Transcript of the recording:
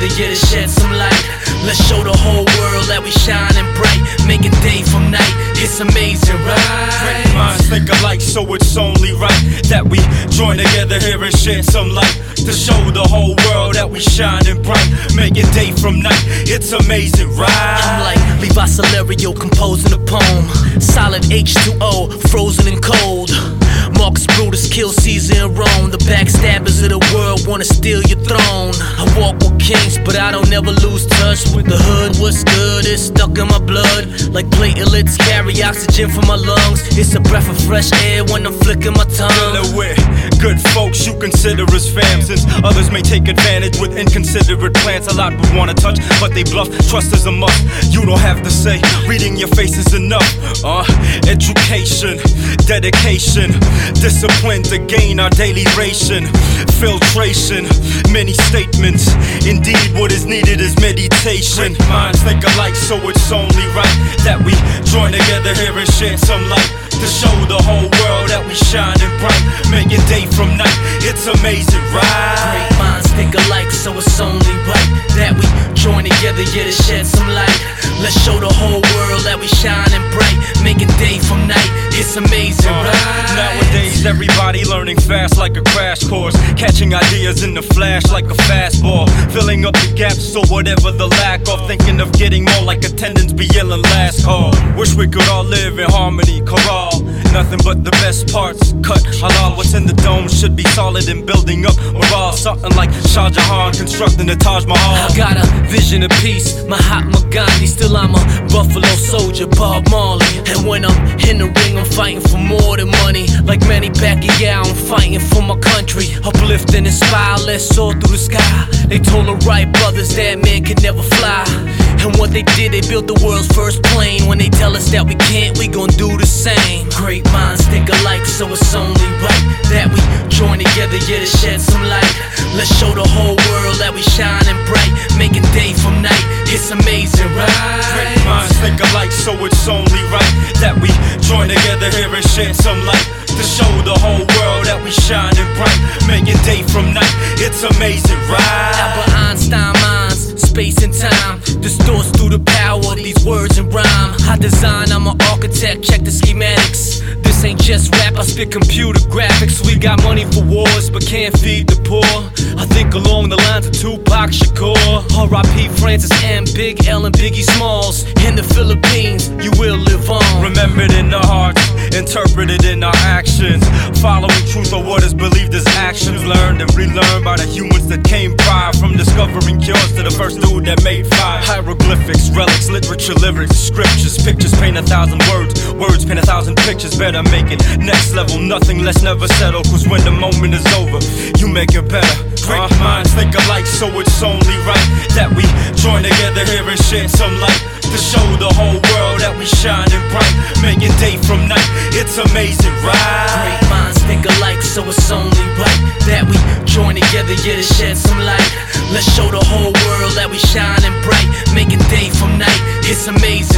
to shed some light. Let's show the whole world that we shining bright, making day from night. It's amazing, right? Great minds think alike, so it's only right that we join together here and shed some light to show the whole world that we shining bright, making day from night. It's amazing, right? I'm like Levi Celerio composing a poem. Solid H2O, frozen and cold. Marcus Brutus killed Caesar in Rome. The backstabbers of the world wanna steal your throne. I walk but I don't ever lose touch with the hood. What's good? It's stuck in my blood. Like platelets carry oxygen for my lungs. It's a breath of fresh air when I'm flicking my tongue. With good folks you consider as fam, since others may take advantage with inconsiderate plans. A lot would wanna touch, but they bluff. Trust is a must. You don't have to say, reading your face is enough. Uh, education, dedication, discipline to gain our daily ration. Filtration, many statements. Indeed, what is needed is meditation. Minds think alike, so it's only right that we join together here and shed some light to show the whole world that we shining bright, making day from night. It's amazing, right? Great minds think alike, so it's only right that we join together, yeah, to shed some light. Let's show the whole world that we shining bright, like a crash course, catching ideas in the flash like a fastball, filling up the gaps so whatever the lack of, thinking of getting more like attendance be yelling last call. Wish we could all live in harmony, corral. Nothing but the best parts cut. Halal, what's in the dome should be solid and building up morale. Something like Shah Jahan constructing the Taj Mahal. I got a vision of peace, Mahatma Gandhi. Still, I'm a Buffalo soldier, Bob Marley. And when I'm in the ring, I'm fighting for more than money. Like many Manny Pacquiao, I'm fighting for my country. Uplift and inspire, let's soar through the sky. They told the Wright brothers that man could never fly. And what they did, they built the world's first plane. When they tell us that we can't, we gon' do the same. Great minds think alike, so it's only right that we join together, yeah, to shed some light. Let's show the whole world that we shining bright, making day from night. It's amazing, right? Great minds think alike, so it's only right that we join together here and shed some light to show the whole world that we shining bright, making day from night. It's amazing, right? Albert Einstein minds, space and time distorts through the power of these words and rhyme. I design, I'm an architect, check the schematics. This ain't just rap, I spit computer graphics. We got money for wars, but can't feed the poor. I think along the lines of Tupac Shakur, R.I.P. Francis M. Big L and Biggie Smalls. In the interpreted in our actions. Following truth or what is believed as actions. Learned and relearned by the humans that came prior. From discovering cures to the first dude that made fire. Hieroglyphics, relics, literature, lyrics, scriptures. Pictures paint a thousand words. Words paint a thousand pictures. Better make it next level. Nothing less, never settle. Cause when the moment is over, you make it better. Great uh-huh. minds think alike, so it's only right that we join together here and shed some light to show the whole we shining bright, making day from night. It's amazing, right? Great minds think alike, so it's only right that we join together, yeah, to shed some light. Let's show the whole world that we shining bright, making day from night. It's amazing?